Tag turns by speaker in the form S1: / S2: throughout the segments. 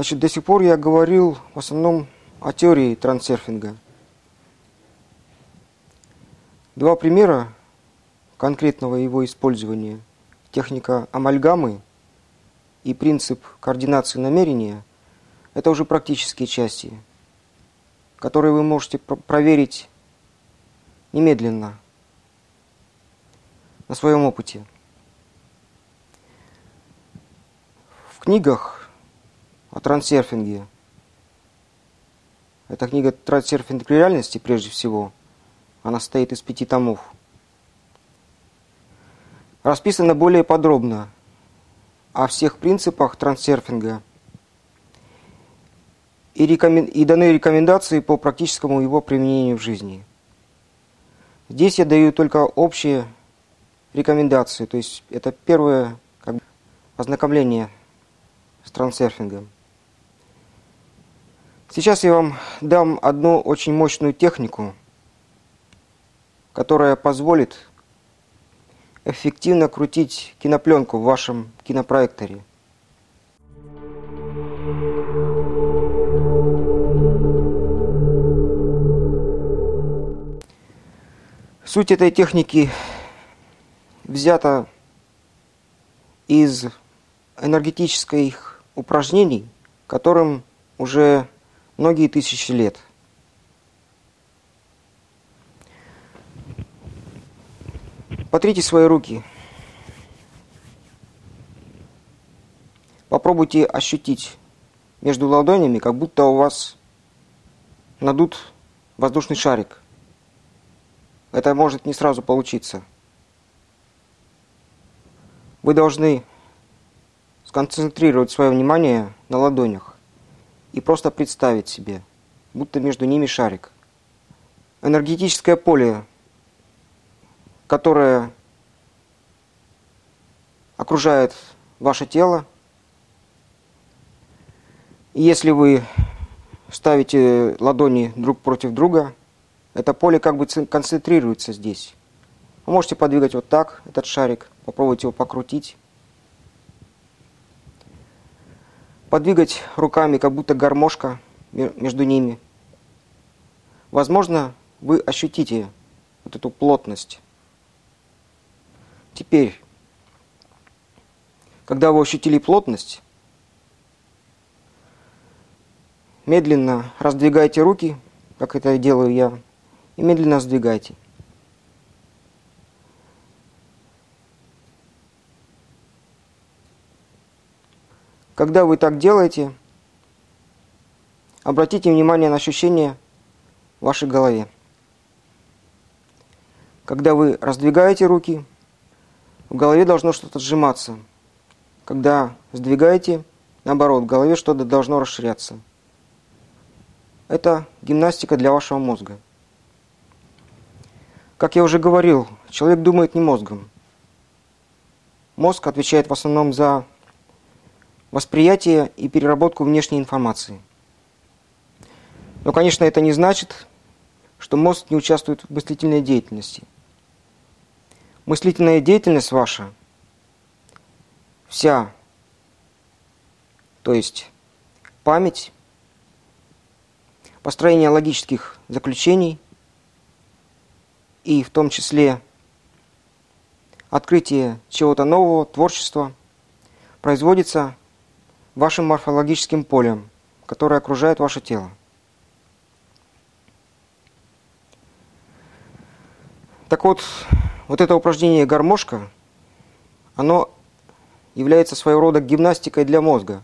S1: Значит, до сих пор я говорил в основном о теории трансерфинга. Два примера конкретного его использования. Техника амальгамы и принцип координации намерения – это уже практические части, которые вы можете проверить немедленно на своем опыте. В книгах о трансерфинге, эта книга «Трансерфинг реальности» прежде всего, она состоит из пяти томов, расписано более подробно о всех принципах трансерфинга и, рекомен... и даны рекомендации по практическому его применению в жизни. Здесь я даю только общие рекомендации, то есть это первое как бы, ознакомление с трансерфингом. Сейчас я вам дам одну очень мощную технику, которая позволит эффективно крутить кинопленку в вашем кинопроекторе. Суть этой техники взята из энергетических упражнений, которым уже многие тысячи лет. Потрите свои руки. Попробуйте ощутить между ладонями, как будто у вас надут воздушный шарик. Это может не сразу получиться. Вы должны сконцентрировать свое внимание на ладонях и просто представить себе, будто между ними шарик. Энергетическое поле, которое окружает ваше тело, и если вы ставите ладони друг против друга, это поле как бы концентрируется здесь. Вы можете подвигать вот так этот шарик, попробовать его покрутить. Подвигать руками, как будто гармошка между ними. Возможно, вы ощутите вот эту плотность. Теперь, когда вы ощутили плотность, медленно раздвигайте руки, как это делаю я, и медленно сдвигайте. Когда вы так делаете, обратите внимание на ощущения в вашей голове. Когда вы раздвигаете руки, в голове должно что-то сжиматься. Когда сдвигаете, наоборот, в голове что-то должно расширяться. Это гимнастика для вашего мозга. Как я уже говорил, человек думает не мозгом. Мозг отвечает в основном за восприятие и переработку внешней информации. Но, конечно, это не значит, что мозг не участвует в мыслительной деятельности. Мыслительная деятельность ваша вся, то есть память, построение логических заключений и в том числе открытие чего-то нового, творчества, производится вашим морфологическим полем, которое окружает ваше тело. Так вот, вот это упражнение гармошка, оно является своего рода гимнастикой для мозга.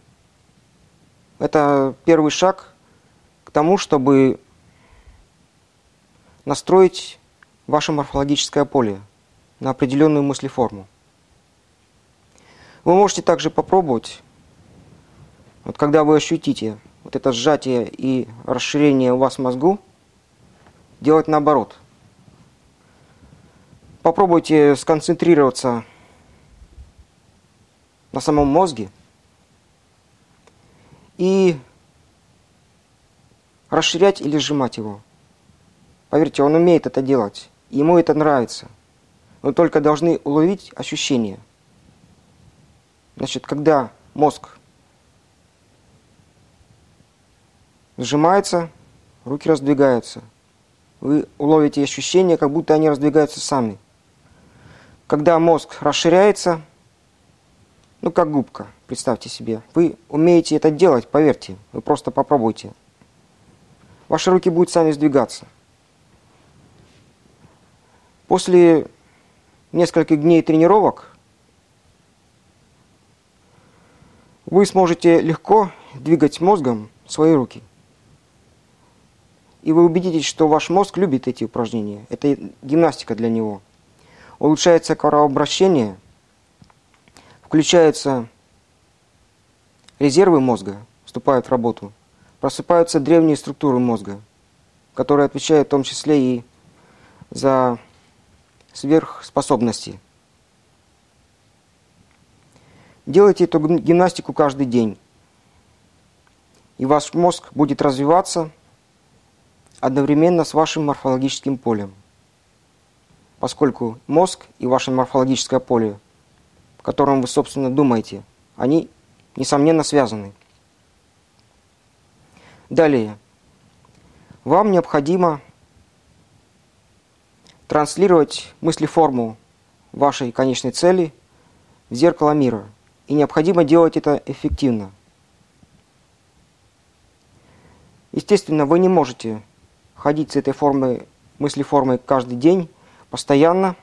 S1: Это первый шаг к тому, чтобы настроить ваше морфологическое поле на определенную мыслеформу. Вы можете также попробовать вот когда вы ощутите вот это сжатие и расширение у вас мозгу, делать наоборот. Попробуйте сконцентрироваться на самом мозге и расширять или сжимать его. Поверьте, он умеет это делать. Ему это нравится. Вы только должны уловить ощущение. Значит, когда мозг сжимается, руки раздвигаются. Вы уловите ощущение, как будто они раздвигаются сами. Когда мозг расширяется, ну как губка, представьте себе, вы умеете это делать, поверьте, вы просто попробуйте. Ваши руки будут сами сдвигаться. После нескольких дней тренировок вы сможете легко двигать мозгом свои руки. И вы убедитесь, что ваш мозг любит эти упражнения. Это гимнастика для него. Улучшается кровообращение, включаются резервы мозга, вступают в работу, просыпаются древние структуры мозга, которые отвечают в том числе и за сверхспособности. Делайте эту гимнастику каждый день. И ваш мозг будет развиваться одновременно с вашим морфологическим полем. Поскольку мозг и ваше морфологическое поле, в котором вы, собственно, думаете, они, несомненно, связаны. Далее. Вам необходимо транслировать мыслеформу вашей конечной цели в зеркало мира. И необходимо делать это эффективно. Естественно, вы не можете ходить с этой формой, мыслеформой каждый день, постоянно,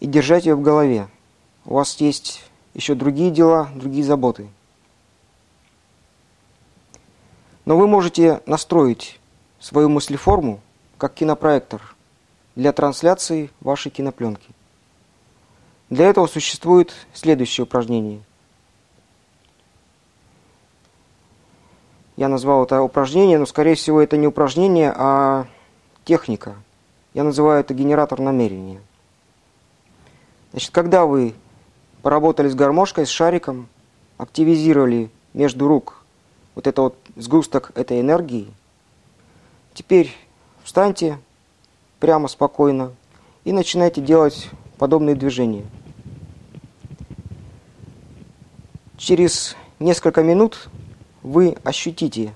S1: и держать ее в голове. У вас есть еще другие дела, другие заботы. Но вы можете настроить свою мыслеформу как кинопроектор для трансляции вашей кинопленки. Для этого существует следующее упражнение. Я назвал это упражнение, но скорее всего это не упражнение, а техника. Я называю это генератор намерения. Значит, когда вы поработали с гармошкой, с шариком, активизировали между рук вот это вот сгусток этой энергии, теперь Встаньте прямо, спокойно и начинайте делать подобные движения. Через несколько минут вы ощутите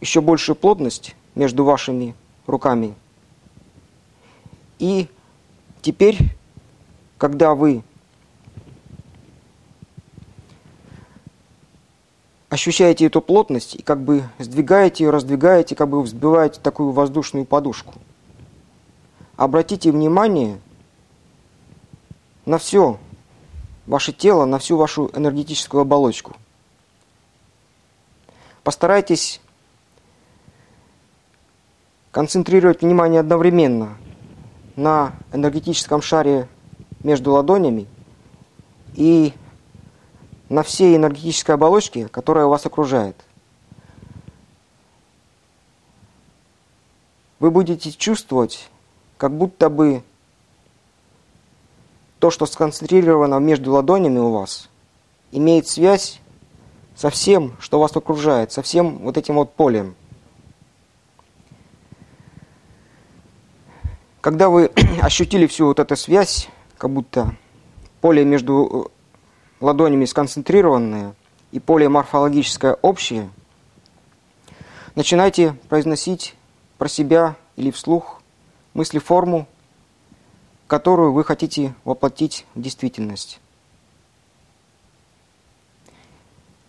S1: еще большую плотность между вашими руками. И теперь, когда вы ощущаете эту плотность и как бы сдвигаете ее, раздвигаете, как бы взбиваете такую воздушную подушку. Обратите внимание на все ваше тело, на всю вашу энергетическую оболочку. Постарайтесь концентрировать внимание одновременно на энергетическом шаре между ладонями и на всей энергетической оболочке, которая вас окружает. Вы будете чувствовать, как будто бы то, что сконцентрировано между ладонями у вас, имеет связь со всем, что вас окружает, со всем вот этим вот полем. Когда вы ощутили всю вот эту связь, как будто поле между ладонями сконцентрированные и полиморфологическое общее, начинайте произносить про себя или вслух мысли-форму, которую вы хотите воплотить в действительность.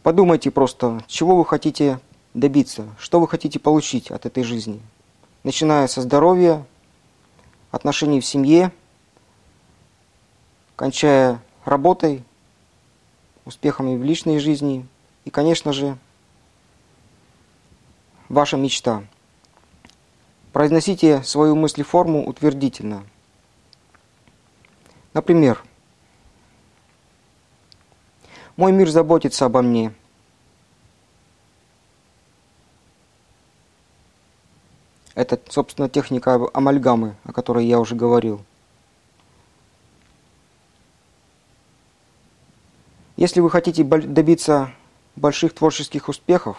S1: Подумайте просто, чего вы хотите добиться, что вы хотите получить от этой жизни, начиная со здоровья, отношений в семье, кончая работой, успехами в личной жизни и, конечно же, ваша мечта. Произносите свою мыслеформу утвердительно. Например, «Мой мир заботится обо мне». Это, собственно, техника амальгамы, о которой я уже говорил – Если вы хотите добиться больших творческих успехов,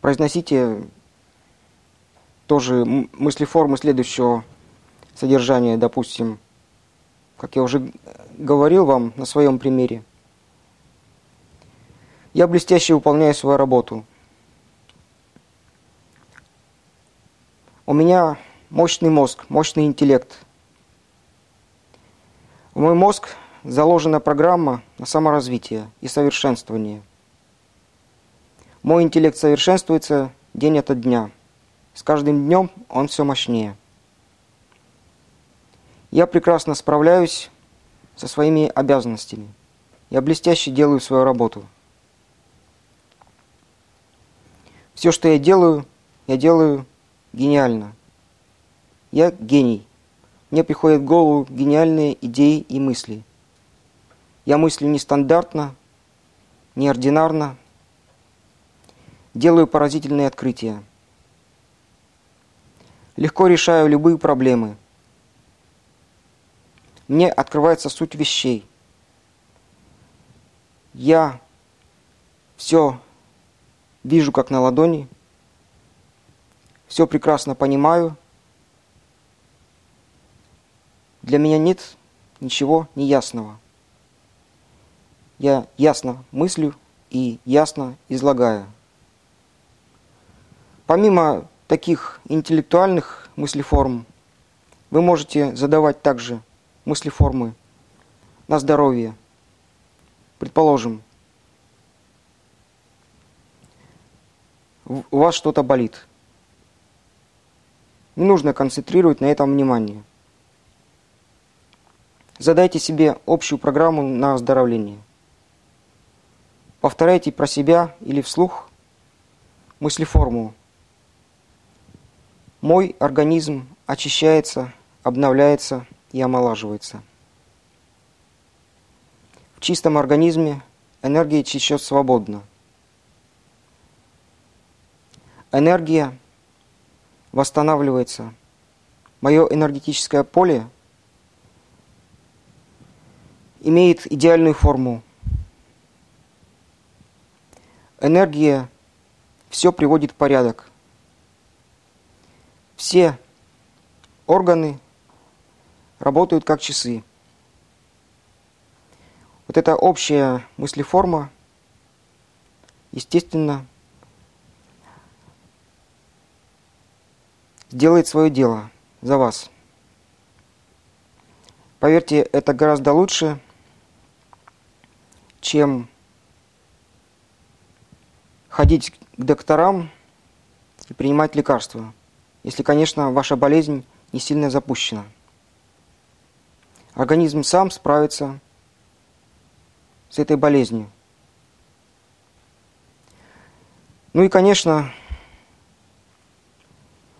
S1: произносите тоже мыслеформы следующего содержания, допустим, как я уже говорил вам на своем примере. Я блестяще выполняю свою работу. У меня мощный мозг, мощный интеллект. В мой мозг заложена программа на саморазвитие и совершенствование. Мой интеллект совершенствуется день ото дня. С каждым днем он все мощнее. Я прекрасно справляюсь со своими обязанностями. Я блестяще делаю свою работу. Все, что я делаю, я делаю гениально. Я гений. Мне приходят в голову гениальные идеи и мысли. Я мыслю нестандартно, неординарно, делаю поразительные открытия. Легко решаю любые проблемы. Мне открывается суть вещей. Я все вижу как на ладони, все прекрасно понимаю. Для меня нет ничего неясного. Я ясно мыслю и ясно излагаю. Помимо таких интеллектуальных мыслеформ, вы можете задавать также мыслеформы на здоровье. Предположим, у вас что-то болит. Не нужно концентрировать на этом внимание. Задайте себе общую программу на оздоровление. Повторяйте про себя или вслух мыслеформу. Мой организм очищается, обновляется и омолаживается. В чистом организме энергия течет свободно – энергия восстанавливается. Мое энергетическое поле имеет идеальную форму. Энергия все приводит в порядок. Все органы работают как часы. Вот эта общая мыслеформа, естественно, сделает свое дело за вас. Поверьте, это гораздо лучше, чем ходить к докторам и принимать лекарства, если, конечно, ваша болезнь не сильно запущена. Организм сам справится с этой болезнью. Ну и, конечно,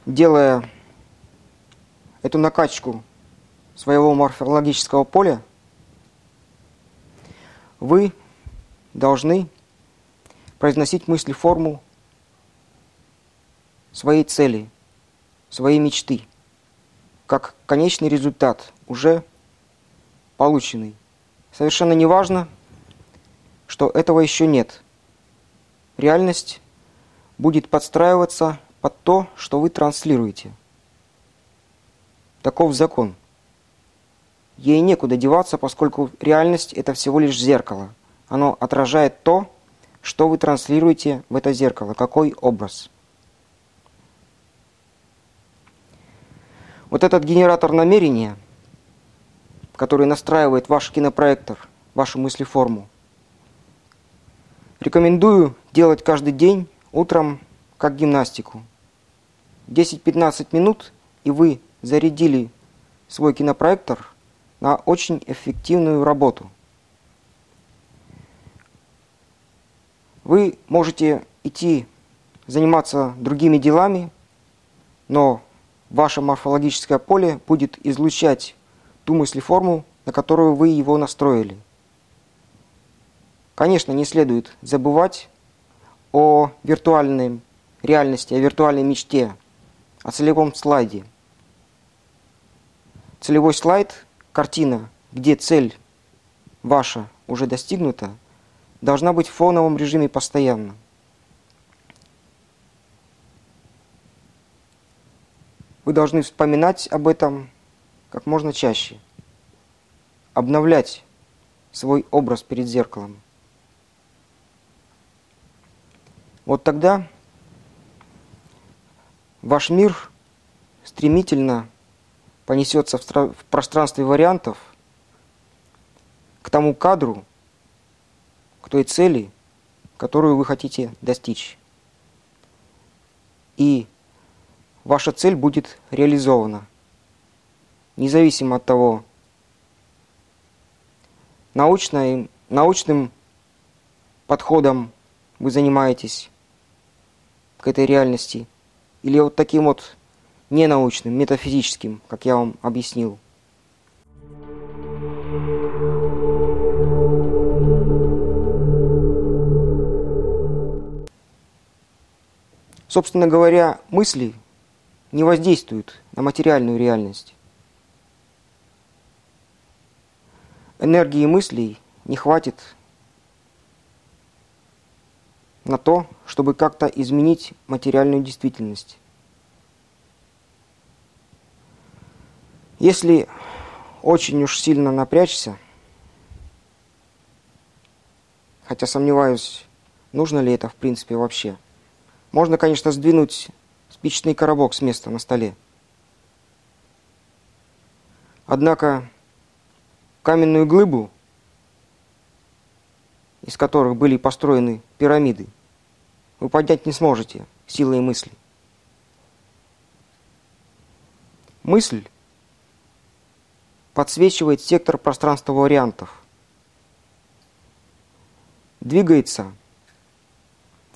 S1: делая эту накачку своего морфологического поля, вы должны произносить мысли форму своей цели, своей мечты, как конечный результат, уже полученный. Совершенно не важно, что этого еще нет. Реальность будет подстраиваться под то, что вы транслируете. Таков закон. Ей некуда деваться, поскольку реальность – это всего лишь зеркало. Оно отражает то, что вы транслируете в это зеркало, какой образ. Вот этот генератор намерения, который настраивает ваш кинопроектор, вашу мыслеформу, рекомендую делать каждый день утром как гимнастику – 10-15 минут, и вы зарядили свой кинопроектор на очень эффективную работу. Вы можете идти заниматься другими делами, но ваше морфологическое поле будет излучать ту мыслеформу, на которую вы его настроили. Конечно, не следует забывать о виртуальной реальности, о виртуальной мечте, о целевом слайде. Целевой слайд, картина, где цель ваша уже достигнута, должна быть в фоновом режиме постоянно. Вы должны вспоминать об этом как можно чаще. обновлять свой образ перед зеркалом. Вот тогда ваш мир стремительно понесется в, пространстве вариантов к тому кадру, к той цели, которую вы хотите достичь. И ваша цель будет реализована, независимо от того, научным, научным подходом вы занимаетесь к этой реальности, или вот таким вот ненаучным, метафизическим, как я вам объяснил. Собственно говоря, мысли не воздействуют на материальную реальность. Энергии мыслей не хватит на то, чтобы как-то изменить материальную действительность. Если очень уж сильно напрячься, хотя сомневаюсь, нужно ли это в принципе вообще – можно, конечно, сдвинуть спичечный коробок с места на столе. Однако каменную глыбу, из которых были построены пирамиды, вы поднять не сможете силой мысли. Мысль подсвечивает сектор пространства вариантов. Двигается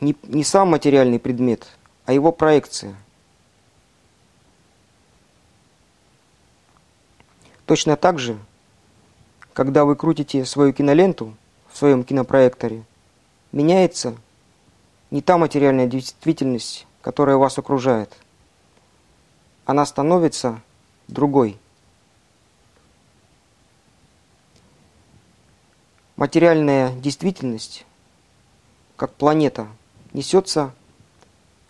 S1: не, не сам материальный предмет, а его проекция. Точно так же, когда вы крутите свою киноленту в своем кинопроекторе, меняется не та материальная действительность, которая вас окружает. Она становится другой. Материальная действительность, как планета – несется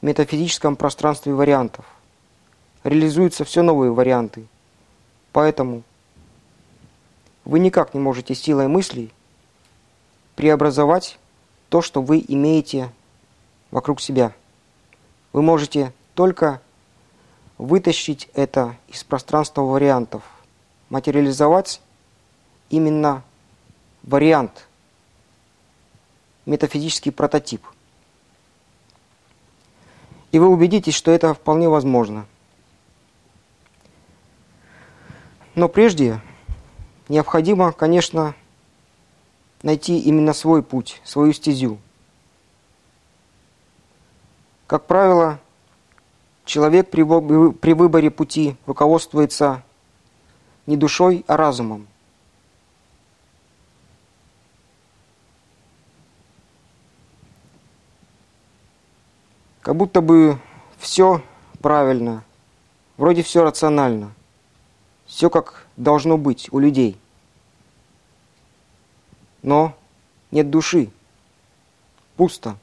S1: в метафизическом пространстве вариантов. Реализуются все новые варианты. Поэтому вы никак не можете силой мыслей преобразовать то, что вы имеете вокруг себя. Вы можете только вытащить это из пространства вариантов, материализовать именно вариант, метафизический прототип – и вы убедитесь, что это вполне возможно. Но прежде необходимо, конечно, найти именно свой путь, свою стезю. Как правило, человек при выборе пути руководствуется не душой, а разумом. Как будто бы все правильно, вроде все рационально, все как должно быть у людей. Но нет души, пусто.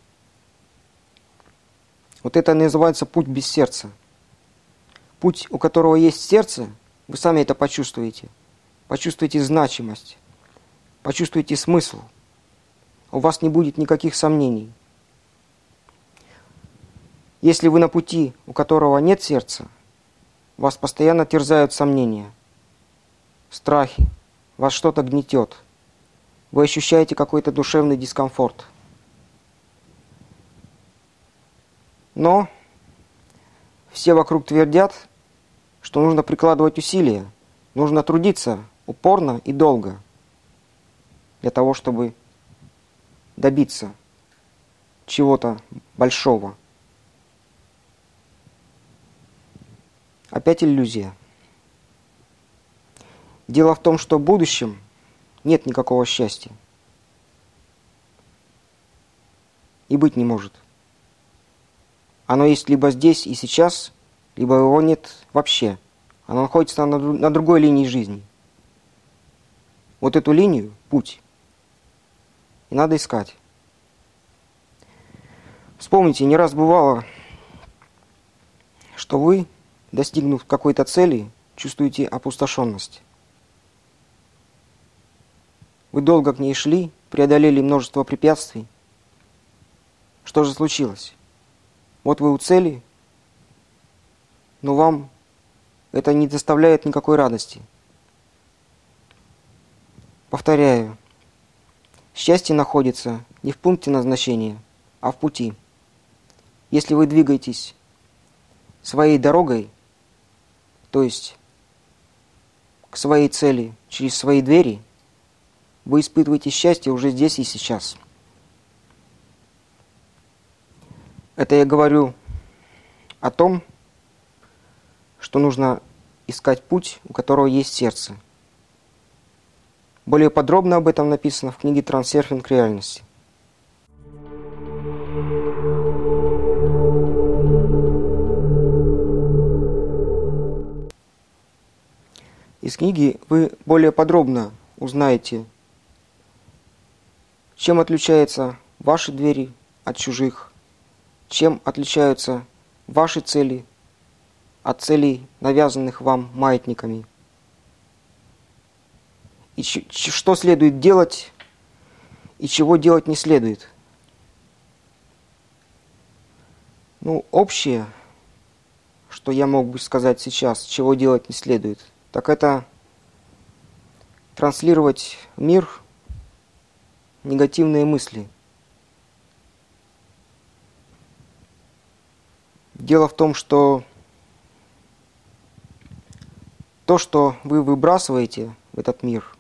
S1: Вот это называется путь без сердца. Путь, у которого есть сердце, вы сами это почувствуете. Почувствуете значимость, почувствуете смысл. У вас не будет никаких сомнений – если вы на пути, у которого нет сердца, вас постоянно терзают сомнения, страхи, вас что-то гнетет, вы ощущаете какой-то душевный дискомфорт. Но все вокруг твердят, что нужно прикладывать усилия, нужно трудиться упорно и долго для того, чтобы добиться чего-то большого. Опять иллюзия. Дело в том, что в будущем нет никакого счастья. И быть не может. Оно есть либо здесь и сейчас, либо его нет вообще. Оно находится на, на другой линии жизни. Вот эту линию, путь, и надо искать. Вспомните, не раз бывало, что вы достигнув какой-то цели, чувствуете опустошенность. Вы долго к ней шли, преодолели множество препятствий. Что же случилось? Вот вы у цели, но вам это не доставляет никакой радости. Повторяю, счастье находится не в пункте назначения, а в пути. Если вы двигаетесь своей дорогой, то есть к своей цели через свои двери, вы испытываете счастье уже здесь и сейчас. Это я говорю о том, что нужно искать путь, у которого есть сердце. Более подробно об этом написано в книге «Трансерфинг реальности». Из книги вы более подробно узнаете, чем отличаются ваши двери от чужих, чем отличаются ваши цели от целей, навязанных вам маятниками, и что следует делать и чего делать не следует. Ну, общее, что я мог бы сказать сейчас, чего делать не следует – так это транслировать мир негативные мысли. Дело в том, что то, что вы выбрасываете в этот мир,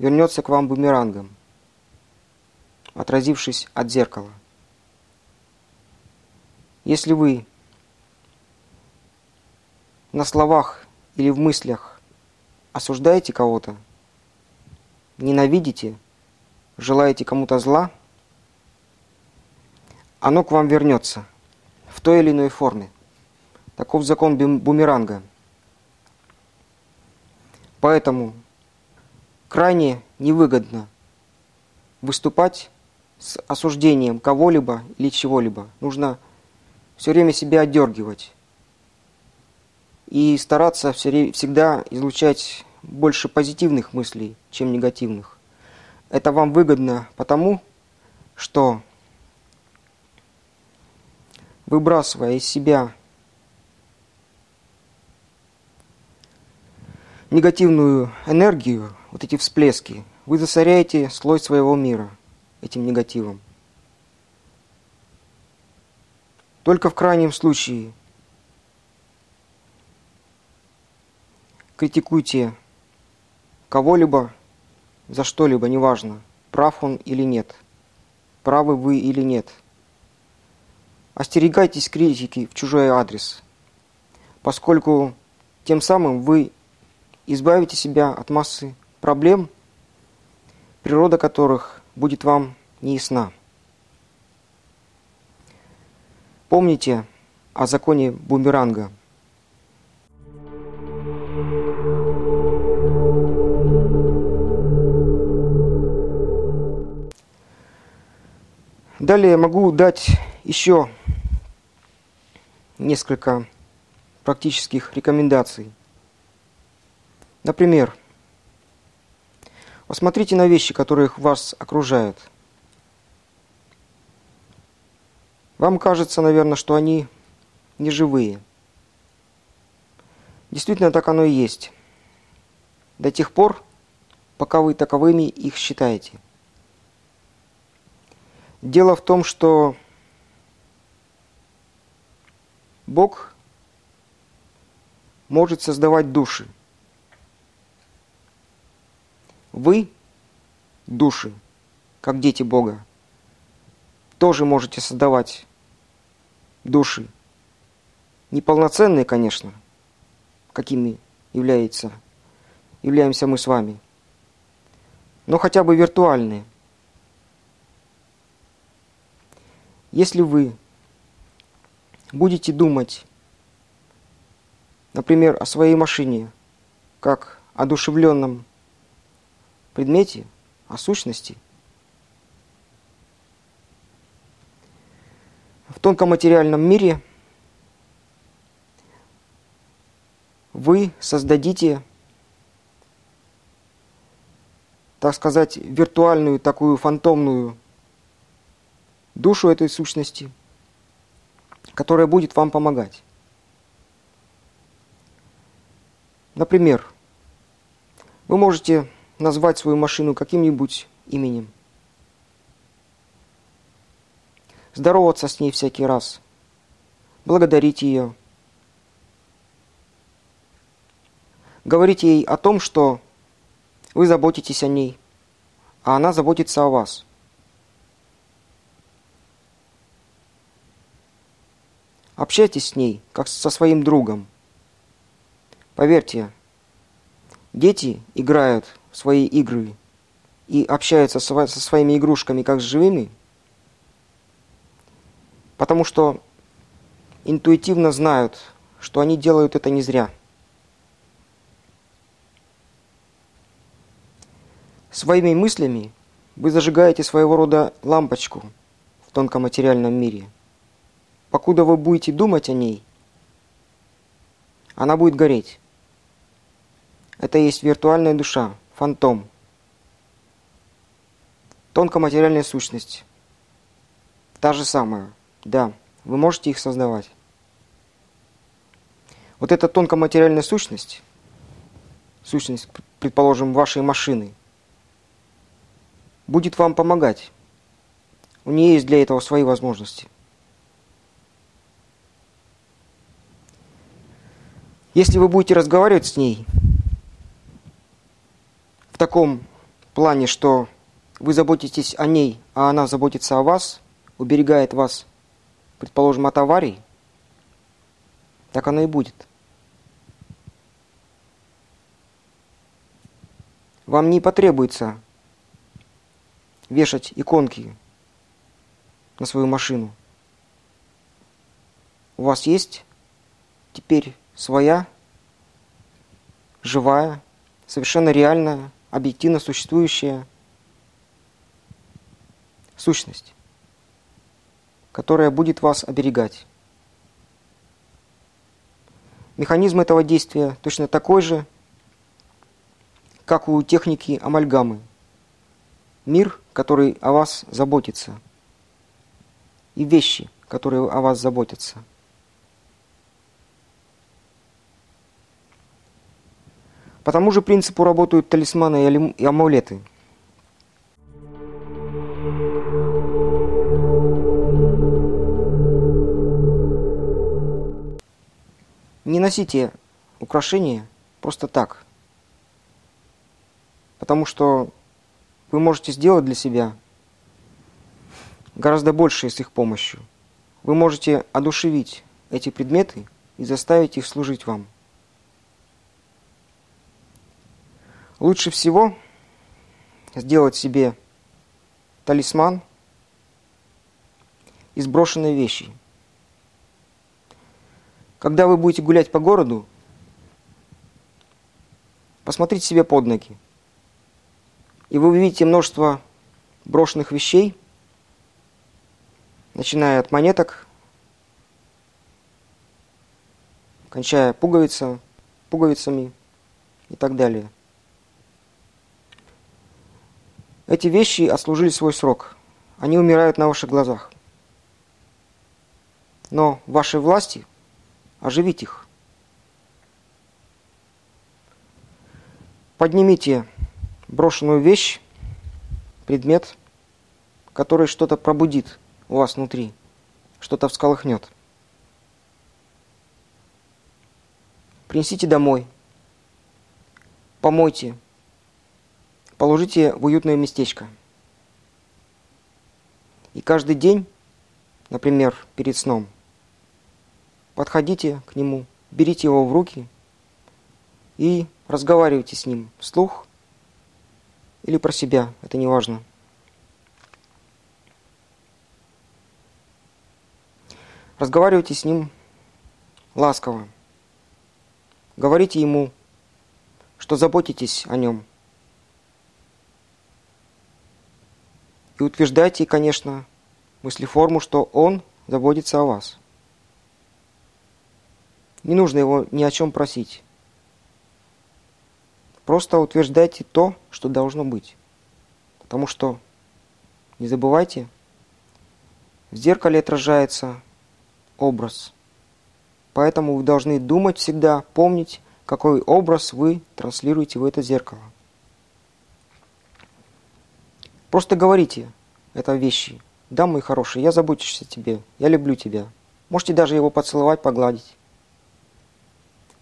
S1: вернется к вам бумерангом, отразившись от зеркала. Если вы на словах или в мыслях осуждаете кого-то, ненавидите, желаете кому-то зла, оно к вам вернется в той или иной форме. Таков закон бумеранга. Поэтому крайне невыгодно выступать с осуждением кого-либо или чего-либо. Нужно все время себя отдергивать и стараться всегда излучать больше позитивных мыслей, чем негативных. Это вам выгодно потому, что выбрасывая из себя негативную энергию, вот эти всплески, вы засоряете слой своего мира этим негативом. Только в крайнем случае – критикуйте кого-либо за что-либо, неважно, прав он или нет, правы вы или нет. Остерегайтесь критики в чужой адрес, поскольку тем самым вы избавите себя от массы проблем, природа которых будет вам неясна. Помните о законе бумеранга – Далее могу дать еще несколько практических рекомендаций. Например, посмотрите на вещи, которые вас окружают. Вам кажется, наверное, что они не живые. Действительно, так оно и есть. До тех пор, пока вы таковыми их считаете – Дело в том, что Бог может создавать души. Вы, души, как дети Бога, тоже можете создавать души. Неполноценные, конечно, какими является, являемся мы с вами, но хотя бы виртуальные. Если вы будете думать, например, о своей машине, как о душевленном предмете, о сущности, в тонком материальном мире вы создадите так сказать, виртуальную, такую фантомную душу этой сущности, которая будет вам помогать. Например, вы можете назвать свою машину каким-нибудь именем. Здороваться с ней всякий раз. Благодарить ее. Говорить ей о том, что вы заботитесь о ней, а она заботится о вас. Общайтесь с ней, как со своим другом. Поверьте, дети играют в свои игры и общаются со своими игрушками как с живыми, потому что интуитивно знают, что они делают это не зря – Своими мыслями вы зажигаете своего рода лампочку в тонком материальном мире. Покуда вы будете думать о ней, она будет гореть. Это и есть виртуальная душа, фантом. Тонкоматериальная сущность. Та же самая. Да, вы можете их создавать. Вот эта тонкоматериальная сущность, сущность, предположим, вашей машины – будет вам помогать. У нее есть для этого свои возможности. Если вы будете разговаривать с ней в таком плане, что вы заботитесь о ней, а она заботится о вас, уберегает вас, предположим, от аварий, так оно и будет. Вам не потребуется вешать иконки на свою машину. У вас есть теперь своя, живая, совершенно реальная, объективно существующая сущность, которая будет вас оберегать. Механизм этого действия точно такой же, как у техники амальгамы – мир, который о вас заботится, и вещи, которые о вас заботятся. По тому же принципу работают талисманы и амулеты. Не носите украшения просто так, потому что вы можете сделать для себя гораздо больше с их помощью. Вы можете одушевить эти предметы и заставить их служить вам. Лучше всего сделать себе талисман из брошенной вещи. Когда вы будете гулять по городу, посмотрите себе под ноги и вы увидите множество брошенных вещей, начиная от монеток, кончая пуговица, пуговицами и так далее. Эти вещи отслужили свой срок. Они умирают на ваших глазах. Но в вашей власти оживить их. Поднимите брошенную вещь, предмет, который что-то пробудит у вас внутри, что-то всколыхнет. Принесите домой, помойте, положите в уютное местечко. И каждый день, например, перед сном, подходите к нему, берите его в руки и разговаривайте с ним вслух – или про себя, это не важно. Разговаривайте с ним ласково. Говорите ему, что заботитесь о нем. И утверждайте, конечно, мыслеформу, что он заботится о вас. Не нужно его ни о чем просить. Просто утверждайте то, что должно быть. Потому что, не забывайте, в зеркале отражается образ. Поэтому вы должны думать всегда, помнить, какой образ вы транслируете в это зеркало. Просто говорите это вещи. Да, мой хороший, я забочусь о тебе, я люблю тебя. Можете даже его поцеловать, погладить.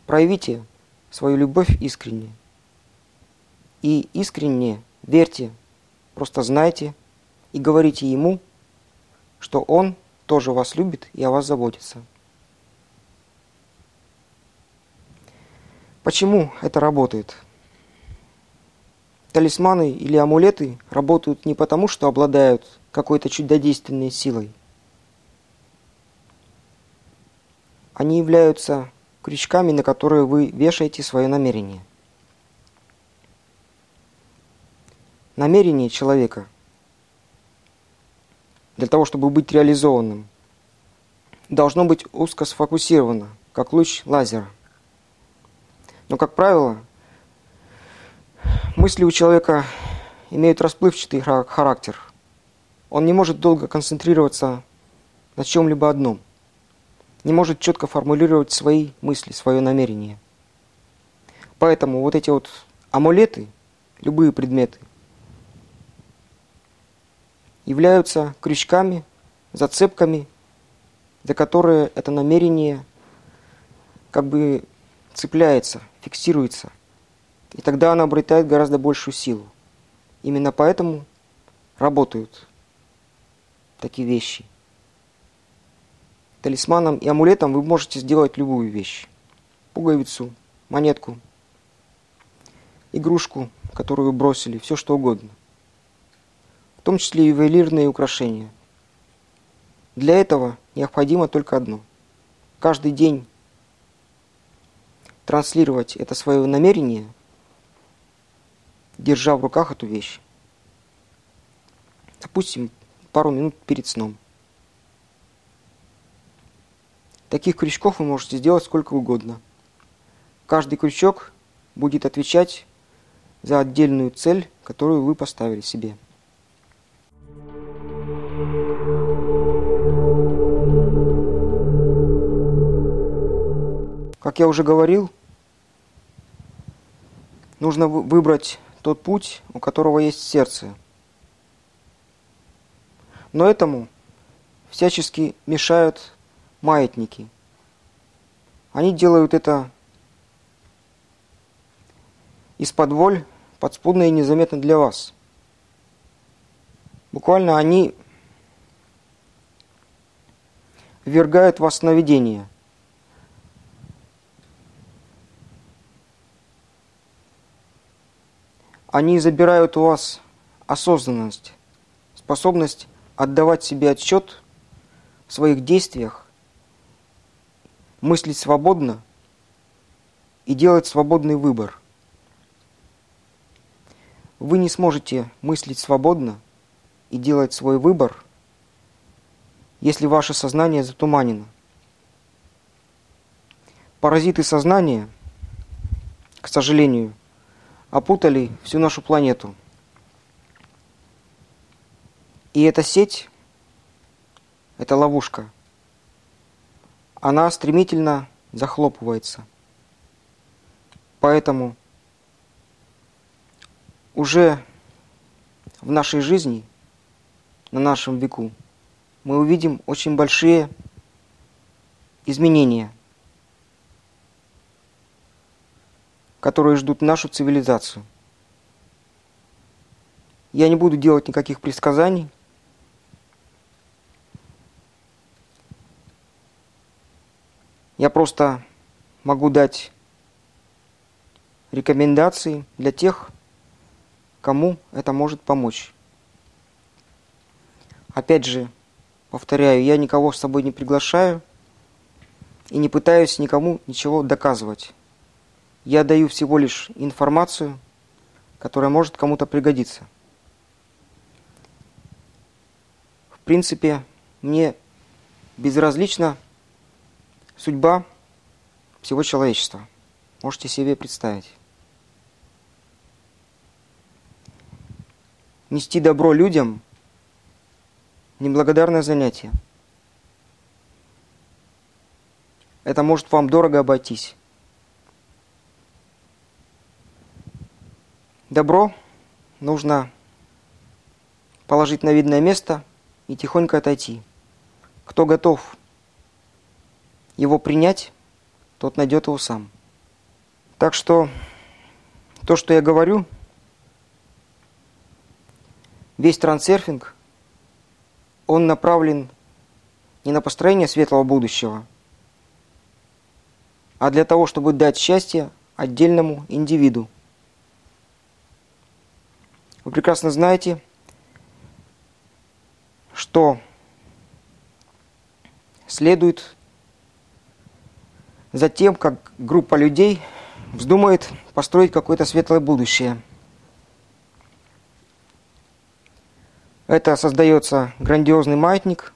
S1: Проявите свою любовь искренне. И искренне верьте, просто знайте и говорите ему, что он тоже вас любит и о вас заботится. Почему это работает? Талисманы или амулеты работают не потому, что обладают какой-то чудодейственной силой. Они являются крючками, на которые вы вешаете свое намерение. Намерение человека для того, чтобы быть реализованным, должно быть узко сфокусировано, как луч лазера – но, как правило, мысли у человека имеют расплывчатый характер. Он не может долго концентрироваться на чем-либо одном. Не может четко формулировать свои мысли, свое намерение. Поэтому вот эти вот амулеты, любые предметы, являются крючками, зацепками, за которые это намерение как бы цепляется, фиксируется. И тогда она обретает гораздо большую силу. Именно поэтому работают такие вещи. Талисманом и амулетом вы можете сделать любую вещь. Пуговицу, монетку, игрушку, которую вы бросили, все что угодно. В том числе ювелирные украшения. Для этого необходимо только одно. Каждый день транслировать это свое намерение, держа в руках эту вещь. Допустим, пару минут перед сном. Таких крючков вы можете сделать сколько угодно. Каждый крючок будет отвечать за отдельную цель, которую вы поставили себе. Как я уже говорил, нужно выбрать тот путь, у которого есть сердце. Но этому всячески мешают маятники. Они делают это из-под воль, подспудно и незаметно для вас. Буквально они ввергают вас в сновидение – Они забирают у вас осознанность, способность отдавать себе отчет в своих действиях, мыслить свободно и делать свободный выбор. Вы не сможете мыслить свободно и делать свой выбор, если ваше сознание затуманено. Паразиты сознания, к сожалению, опутали всю нашу планету. И эта сеть, эта ловушка, она стремительно захлопывается. Поэтому уже в нашей жизни, на нашем веку, мы увидим очень большие изменения – которые ждут нашу цивилизацию. Я не буду делать никаких предсказаний. Я просто могу дать рекомендации для тех, кому это может помочь. Опять же, повторяю, я никого с собой не приглашаю и не пытаюсь никому ничего доказывать. Я даю всего лишь информацию, которая может кому-то пригодиться. В принципе, мне безразлична судьба всего человечества. Можете себе представить. Нести добро людям – неблагодарное занятие. Это может вам дорого обойтись. Добро нужно положить на видное место и тихонько отойти. Кто готов его принять, тот найдет его сам. Так что то, что я говорю, весь трансерфинг, он направлен не на построение светлого будущего, а для того, чтобы дать счастье отдельному индивиду. Вы прекрасно знаете, что следует за тем, как группа людей вздумает построить какое-то светлое будущее. Это создается грандиозный маятник,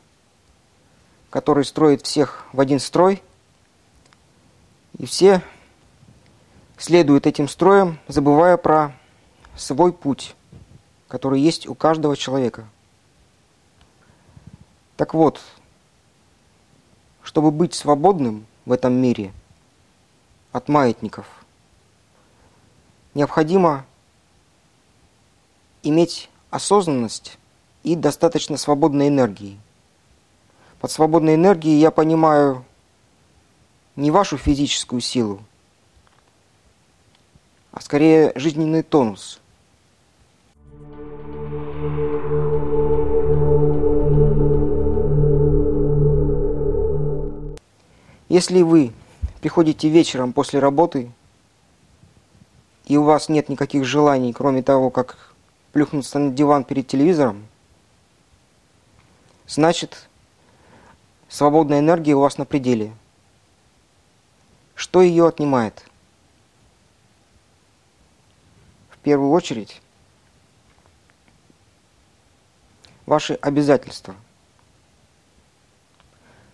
S1: который строит всех в один строй, и все следуют этим строям, забывая про свой путь, который есть у каждого человека. Так вот, чтобы быть свободным в этом мире от маятников, необходимо иметь осознанность и достаточно свободной энергии. Под свободной энергией я понимаю не вашу физическую силу, а скорее жизненный тонус – Если вы приходите вечером после работы, и у вас нет никаких желаний, кроме того, как плюхнуться на диван перед телевизором, значит, свободная энергия у вас на пределе. Что ее отнимает? В первую очередь, ваши обязательства.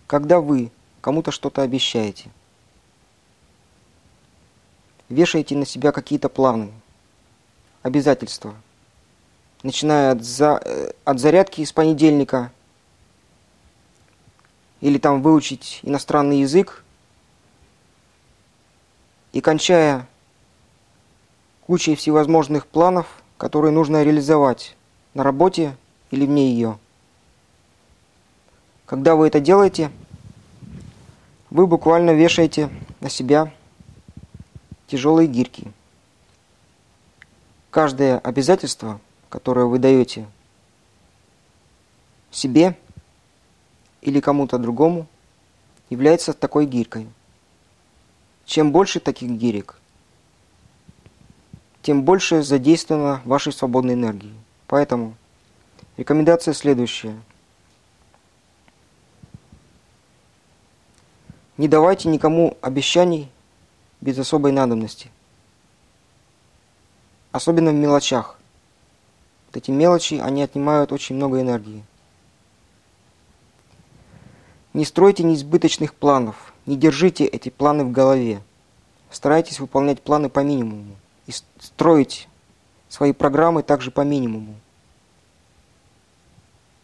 S1: Когда вы кому-то что-то обещаете. Вешаете на себя какие-то планы, обязательства. Начиная от, за, э, от зарядки из понедельника, или там выучить иностранный язык, и кончая кучей всевозможных планов, которые нужно реализовать на работе или вне ее. Когда вы это делаете – вы буквально вешаете на себя тяжелые гирьки. Каждое обязательство, которое вы даете себе или кому-то другому, является такой гирькой. Чем больше таких гирек, тем больше задействовано вашей свободной энергии. Поэтому рекомендация следующая – Не давайте никому обещаний без особой надобности. Особенно в мелочах. Вот эти мелочи, они отнимают очень много энергии. Не стройте неизбыточных планов, не держите эти планы в голове. Старайтесь выполнять планы по минимуму и строить свои программы также по минимуму.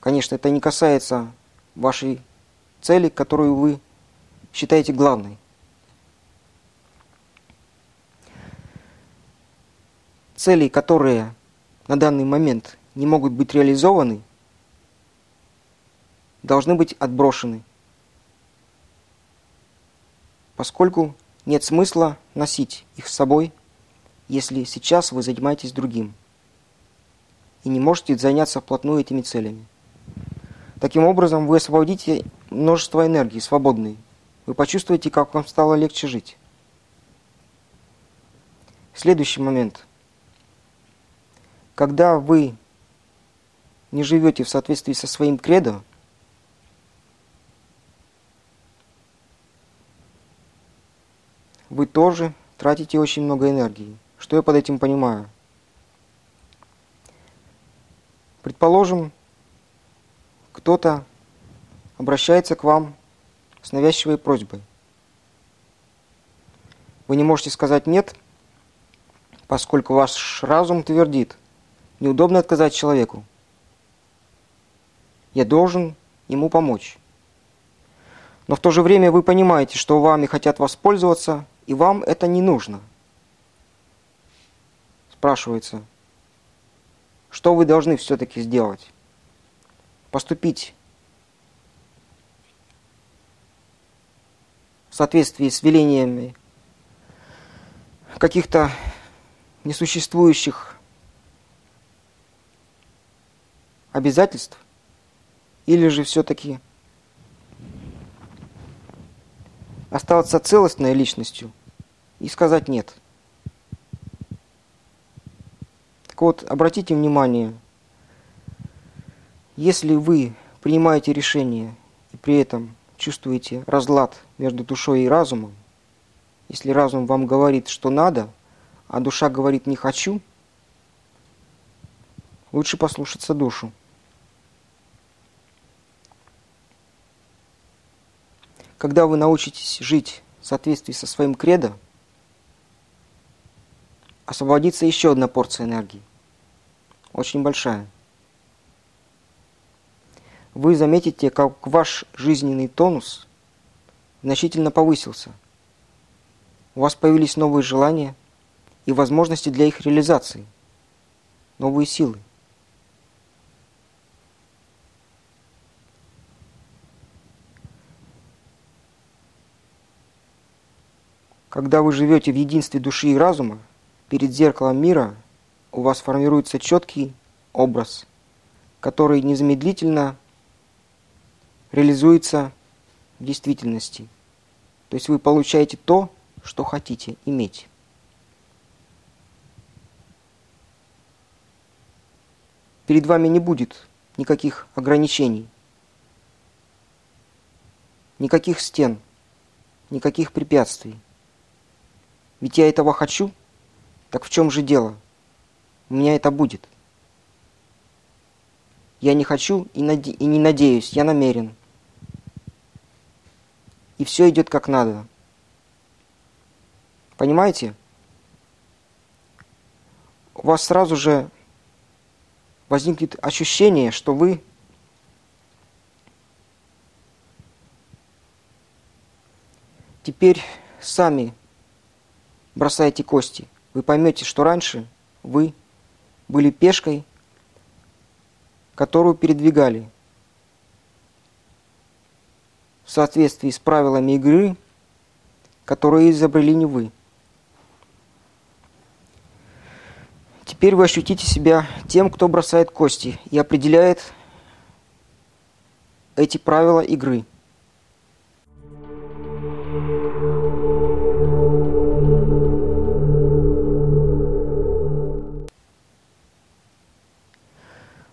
S1: Конечно, это не касается вашей цели, которую вы считаете главной? Цели, которые на данный момент не могут быть реализованы, должны быть отброшены, поскольку нет смысла носить их с собой, если сейчас вы занимаетесь другим и не можете заняться вплотную этими целями. Таким образом, вы освободите множество энергии, свободной, вы почувствуете, как вам стало легче жить. Следующий момент. Когда вы не живете в соответствии со своим кредо, вы тоже тратите очень много энергии. Что я под этим понимаю? Предположим, кто-то обращается к вам с навязчивой просьбой. Вы не можете сказать «нет», поскольку ваш разум твердит неудобно отказать человеку. Я должен ему помочь. Но в то же время вы понимаете, что вами хотят воспользоваться, и вам это не нужно. Спрашивается, что вы должны все-таки сделать? Поступить соответствии с велениями каких-то несуществующих обязательств? Или же все-таки остаться целостной личностью и сказать «нет». Так вот, обратите внимание, если вы принимаете решение и при этом чувствуете разлад между душой и разумом, если разум вам говорит, что надо, а душа говорит «не хочу», лучше послушаться душу. Когда вы научитесь жить в соответствии со своим кредо, освободится еще одна порция энергии. Очень большая. Вы заметите, как ваш жизненный тонус значительно повысился. У вас появились новые желания и возможности для их реализации, новые силы. Когда вы живете в единстве души и разума, перед зеркалом мира у вас формируется четкий образ, который незамедлительно реализуется в действительности. То есть вы получаете то, что хотите иметь. Перед вами не будет никаких ограничений, никаких стен, никаких препятствий. Ведь я этого хочу. Так в чем же дело? У меня это будет. Я не хочу и, наде и не надеюсь, я намерен. И все идет как надо. Понимаете? У вас сразу же возникнет ощущение, что вы теперь сами бросаете кости, вы поймете, что раньше вы были пешкой, которую передвигали в соответствии с правилами игры, которые изобрели не вы. Теперь вы ощутите себя тем, кто бросает кости и определяет эти правила игры –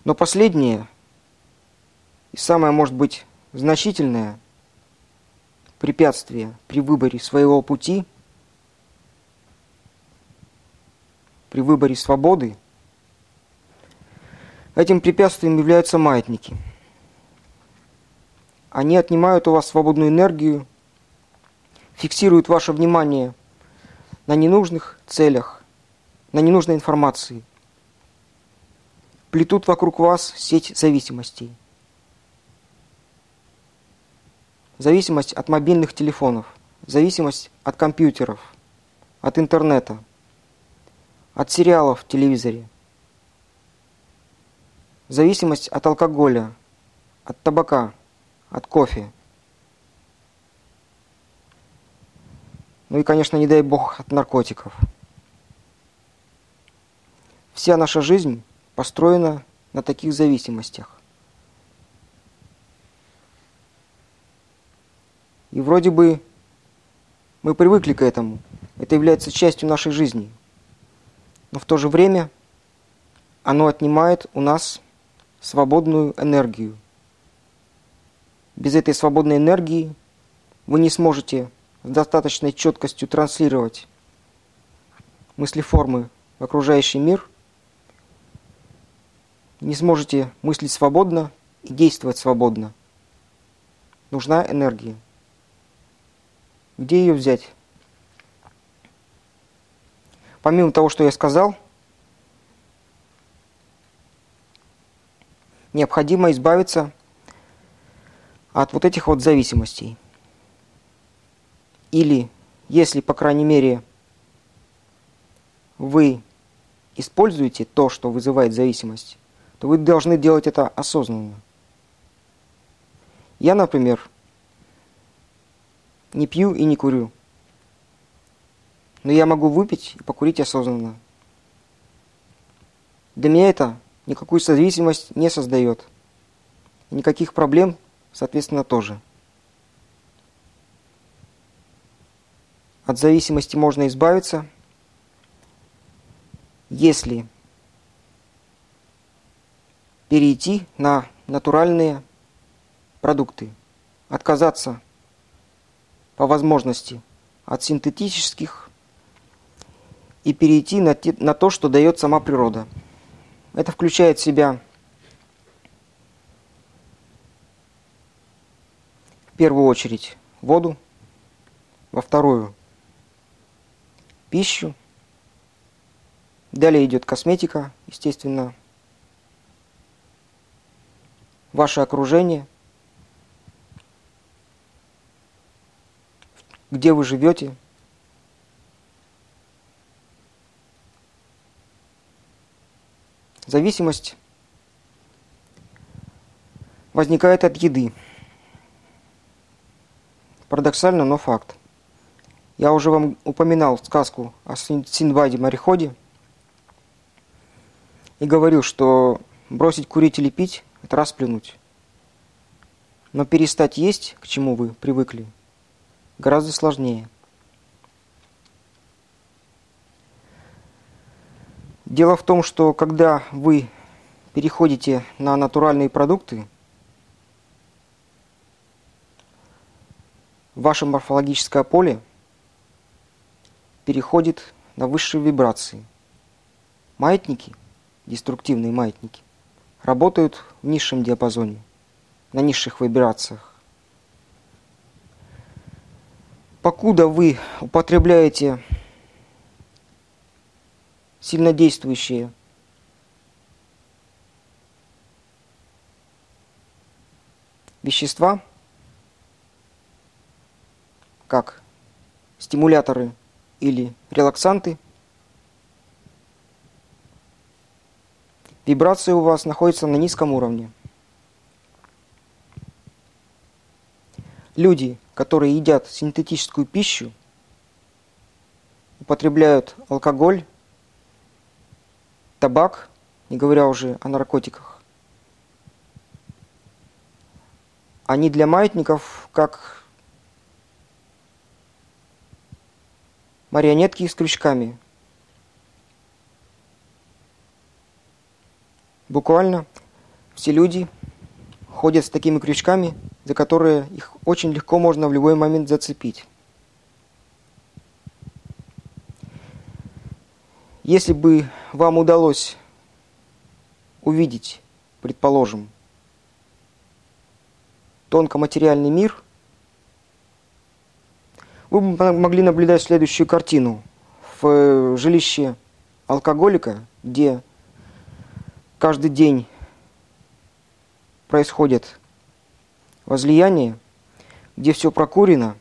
S1: Но последнее, и самое, может быть, значительное препятствие при выборе своего пути, при выборе свободы, этим препятствием являются маятники. Они отнимают у вас свободную энергию, фиксируют ваше внимание на ненужных целях, на ненужной информации – плетут вокруг вас сеть зависимостей. Зависимость от мобильных телефонов, зависимость от компьютеров, от интернета, от сериалов в телевизоре, зависимость от алкоголя, от табака, от кофе. Ну и, конечно, не дай бог, от наркотиков. Вся наша жизнь построена на таких зависимостях. И вроде бы мы привыкли к этому. Это является частью нашей жизни. Но в то же время оно отнимает у нас свободную энергию. Без этой свободной энергии вы не сможете с достаточной четкостью транслировать мыслеформы в окружающий мир – не сможете мыслить свободно и действовать свободно. Нужна энергия. Где ее взять? Помимо того, что я сказал, необходимо избавиться от вот этих вот зависимостей. Или, если, по крайней мере, вы используете то, что вызывает зависимость, то вы должны делать это осознанно. Я, например, не пью и не курю. Но я могу выпить и покурить осознанно. Для меня это никакую зависимость не создает. Никаких проблем, соответственно, тоже. От зависимости можно избавиться, если перейти на натуральные продукты, отказаться по возможности от синтетических и перейти на, те, на то, что дает сама природа. Это включает в себя в первую очередь воду, во вторую пищу, далее идет косметика, естественно, ваше окружение, где вы живете, Зависимость возникает от еды. Парадоксально, но факт. Я уже вам упоминал сказку о Синдбаде-мореходе и говорил, что бросить курить или пить – это расплюнуть. Но перестать есть, к чему вы привыкли, гораздо сложнее. Дело в том, что когда вы переходите на натуральные продукты, ваше морфологическое поле переходит на высшие вибрации. Маятники, деструктивные маятники, работают в низшем диапазоне, на низших вибрациях. Покуда вы употребляете сильнодействующие вещества, как стимуляторы или релаксанты, вибрации у вас находятся на низком уровне. Люди, которые едят синтетическую пищу, употребляют алкоголь, табак, не говоря уже о наркотиках. Они для маятников как марионетки с крючками. Буквально все люди ходят с такими крючками, за которые их очень легко можно в любой момент зацепить. Если бы вам удалось увидеть, предположим, тонкоматериальный мир, вы бы могли наблюдать следующую картину. В э, жилище алкоголика, где каждый день происходит возлияние, где все прокурено,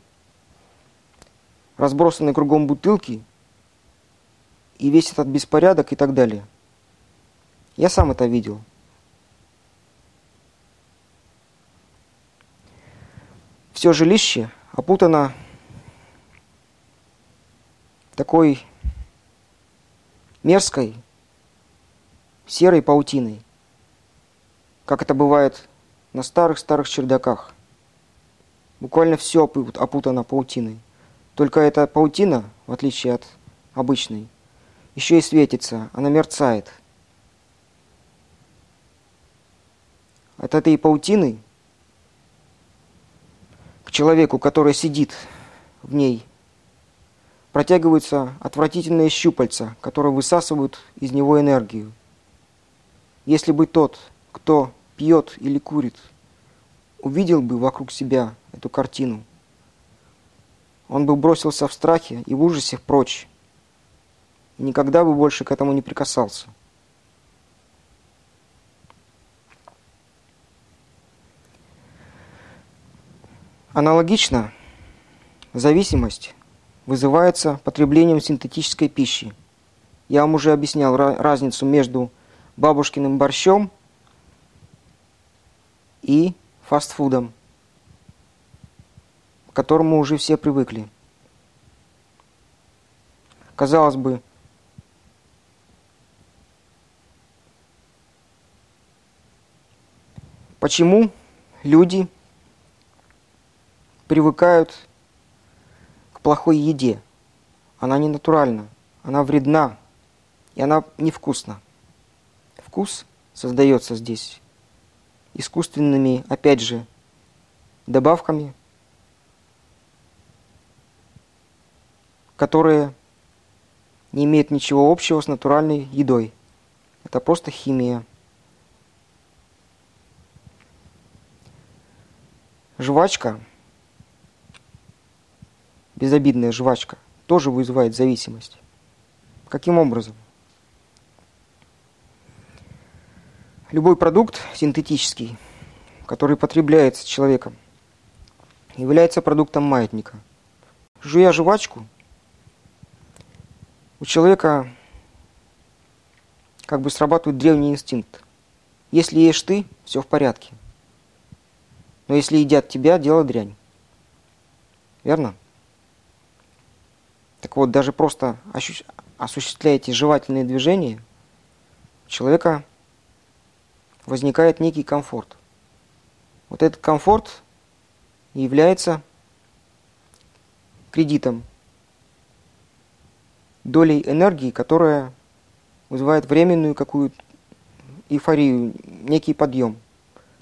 S1: разбросаны кругом бутылки – и весь этот беспорядок и так далее. Я сам это видел. Все жилище опутано такой мерзкой серой паутиной, как это бывает на старых-старых чердаках. Буквально все опутано паутиной. Только эта паутина, в отличие от обычной, еще и светится, она мерцает. От этой паутины к человеку, который сидит в ней, протягиваются отвратительные щупальца, которые высасывают из него энергию. Если бы тот, кто пьет или курит, увидел бы вокруг себя эту картину, он бы бросился в страхе и в ужасе прочь, и никогда бы больше к этому не прикасался. Аналогично, зависимость вызывается потреблением синтетической пищи. Я вам уже объяснял разницу между бабушкиным борщом и фастфудом, к которому уже все привыкли. Казалось бы, почему люди привыкают к плохой еде? Она не натуральна, она вредна, и она невкусна. Вкус создается здесь искусственными, опять же, добавками, которые не имеют ничего общего с натуральной едой. Это просто химия. Жвачка, безобидная жвачка, тоже вызывает зависимость. Каким образом? Любой продукт синтетический, который потребляется человеком, является продуктом маятника. Жуя жвачку, у человека как бы срабатывает древний инстинкт. Если ешь ты, все в порядке. Но если едят тебя, дело дрянь. Верно? Так вот, даже просто осуществляете жевательные движения, у человека возникает некий комфорт. Вот этот комфорт является кредитом, долей энергии, которая вызывает временную какую-то эйфорию, некий подъем.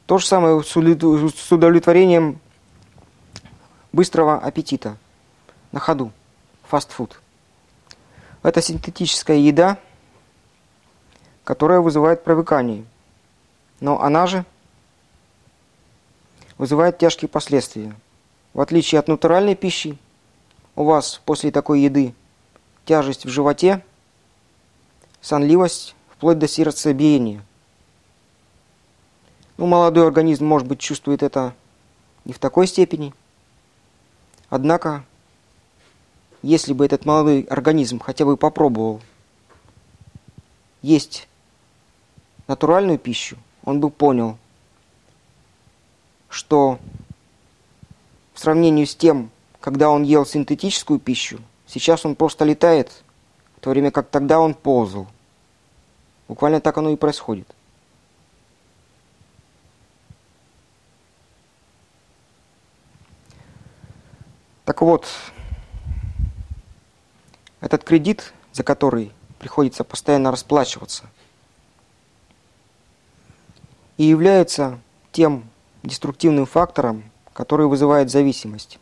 S1: То же самое с удовлетворением быстрого аппетита на ходу, фастфуд. Это синтетическая еда, которая вызывает привыкание – но она же вызывает тяжкие последствия. В отличие от натуральной пищи, у вас после такой еды тяжесть в животе, сонливость, вплоть до сердцебиения. Ну, молодой организм, может быть, чувствует это не в такой степени. Однако, если бы этот молодой организм хотя бы попробовал есть натуральную пищу, он бы понял, что в сравнении с тем, когда он ел синтетическую пищу, сейчас он просто летает, в то время как тогда он ползал. Буквально так оно и происходит. Так вот, этот кредит, за который приходится постоянно расплачиваться – и является тем деструктивным фактором, который вызывает зависимость.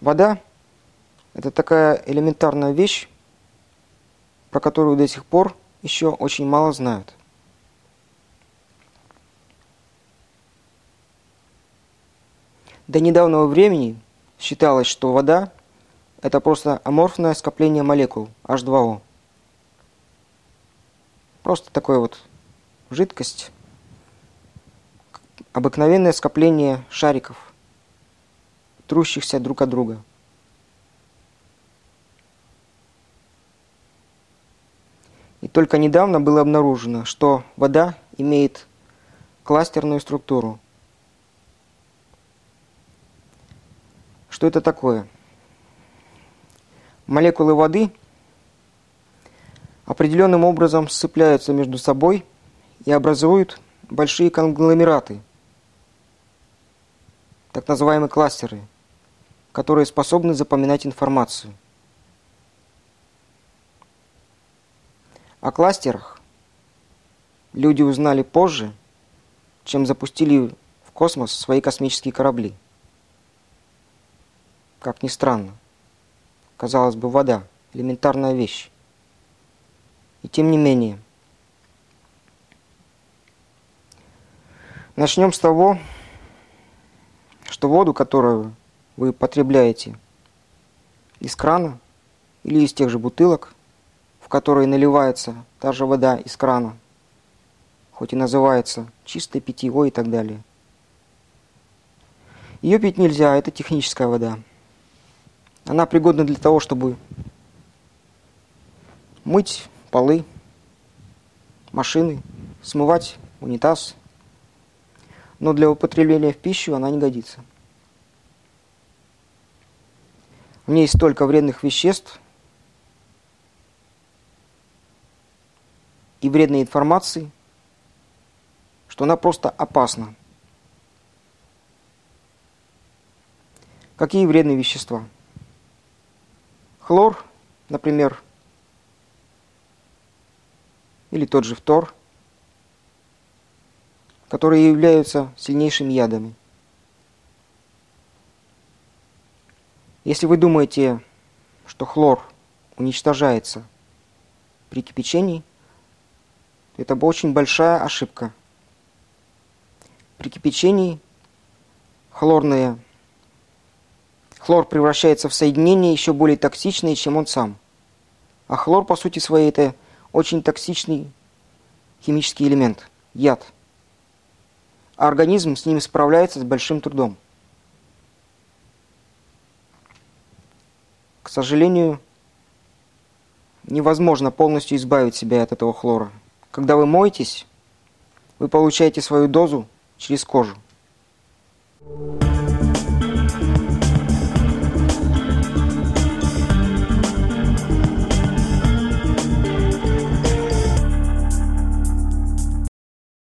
S1: Вода – это такая элементарная вещь, про которую до сих пор еще очень мало знают. До недавнего времени Считалось, что вода – это просто аморфное скопление молекул H2O. Просто такое вот жидкость, обыкновенное скопление шариков, трущихся друг от друга. И только недавно было обнаружено, что вода имеет кластерную структуру – Что это такое? Молекулы воды определенным образом сцепляются между собой и образуют большие конгломераты, так называемые кластеры, которые способны запоминать информацию. О кластерах люди узнали позже, чем запустили в космос свои космические корабли как ни странно. Казалось бы, вода – элементарная вещь. И тем не менее. Начнем с того, что воду, которую вы потребляете из крана или из тех же бутылок, которой наливается та же вода из крана, хоть и называется чистой питьевой и так далее. Ее пить нельзя, это техническая вода. Она пригодна для того, чтобы мыть полы, машины, смывать унитаз. Но для употребления в пищу она не годится. В ней столько вредных веществ и вредной информации, что она просто опасна. Какие вредные вещества? Хлор, например, или тот же фтор, которые являются сильнейшими ядами. Если вы думаете, что хлор уничтожается при кипячении, это очень большая ошибка. При кипячении хлорные хлор превращается в соединение еще более токсичное, чем он сам. А хлор, по сути своей, это очень токсичный химический элемент, яд. А организм с ним справляется с большим трудом. К сожалению, невозможно полностью избавить себя от этого хлора. Когда вы моетесь, вы получаете свою дозу через кожу. thank you